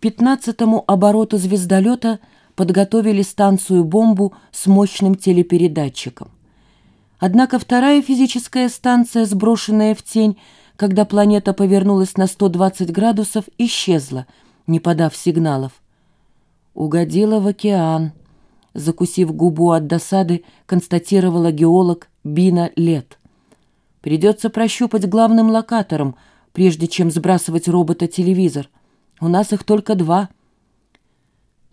Пятнадцатому обороту звездолета подготовили станцию-бомбу с мощным телепередатчиком. Однако вторая физическая станция, сброшенная в тень, когда планета повернулась на 120 градусов, исчезла, не подав сигналов. Угодила в океан, закусив губу от досады, констатировала геолог Бина Лет. Придется прощупать главным локатором, прежде чем сбрасывать робота-телевизор. У нас их только два.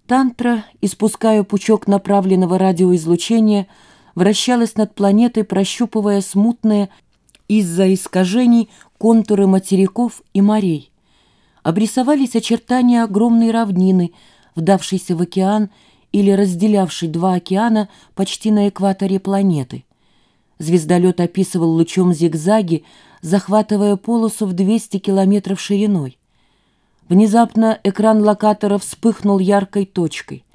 Тантра, испуская пучок направленного радиоизлучения, вращалась над планетой, прощупывая смутные из-за искажений контуры материков и морей. Обрисовались очертания огромной равнины, вдавшейся в океан или разделявшей два океана почти на экваторе планеты. Звездолет описывал лучом зигзаги, захватывая полосу в 200 километров шириной. Внезапно экран локатора вспыхнул яркой точкой.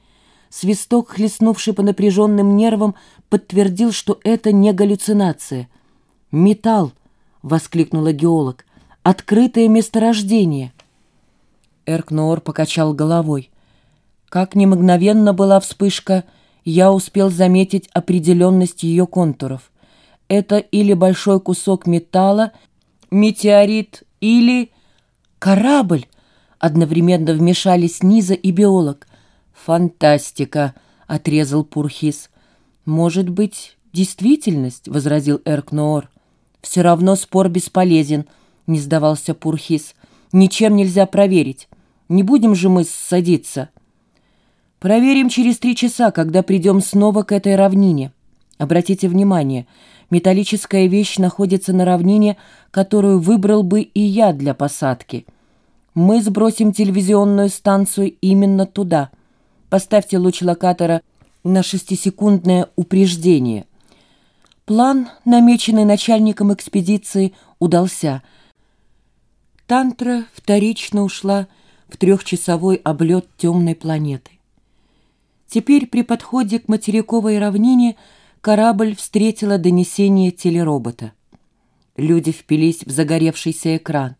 Свисток, хлестнувший по напряженным нервам, подтвердил, что это не галлюцинация. «Металл!» — воскликнула геолог. «Открытое месторождение!» Эркноор покачал головой. Как ни мгновенно была вспышка, я успел заметить определенность ее контуров. Это или большой кусок металла, метеорит, или... корабль! Одновременно вмешались Низа и биолог. «Фантастика!» — отрезал Пурхис. «Может быть, действительность?» — возразил Эркноор. «Все равно спор бесполезен», — не сдавался Пурхис. «Ничем нельзя проверить. Не будем же мы садиться». «Проверим через три часа, когда придем снова к этой равнине. Обратите внимание, металлическая вещь находится на равнине, которую выбрал бы и я для посадки». Мы сбросим телевизионную станцию именно туда. Поставьте луч локатора на шестисекундное упреждение. План, намеченный начальником экспедиции, удался. Тантра вторично ушла в трехчасовой облет темной планеты. Теперь при подходе к материковой равнине корабль встретила донесение телеробота. Люди впились в загоревшийся экран.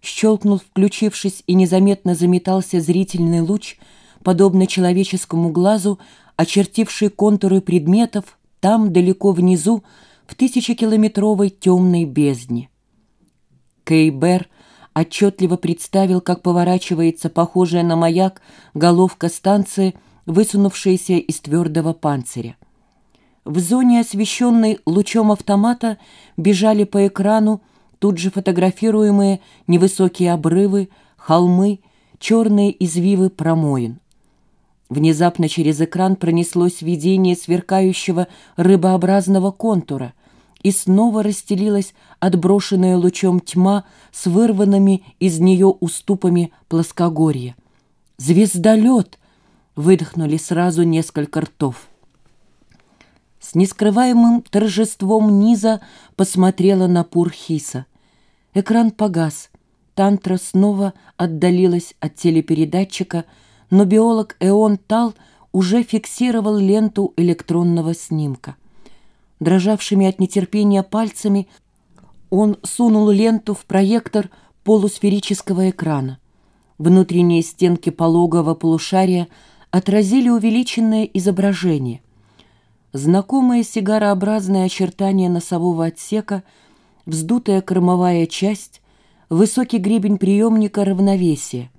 Щелкнул, включившись, и незаметно заметался зрительный луч, подобно человеческому глазу, очертивший контуры предметов там, далеко внизу, в тысячекилометровой темной бездне. Кейбер отчетливо представил, как поворачивается похожая на маяк головка станции, высунувшаяся из твердого панциря. В зоне, освещенной лучом автомата, бежали по экрану Тут же фотографируемые невысокие обрывы, холмы, черные извивы промоин. Внезапно через экран пронеслось видение сверкающего рыбообразного контура, и снова расстелилась отброшенная лучом тьма с вырванными из нее уступами плоскогорья. «Звездолет!» — выдохнули сразу несколько ртов. С нескрываемым торжеством Низа посмотрела на Пурхиса. Экран погас. Тантра снова отдалилась от телепередатчика, но биолог Эон Тал уже фиксировал ленту электронного снимка. Дрожавшими от нетерпения пальцами он сунул ленту в проектор полусферического экрана. Внутренние стенки пологого полушария отразили увеличенное изображение. Знакомые сигарообразные очертания носового отсека, вздутая кормовая часть, высокий гребень приемника равновесия.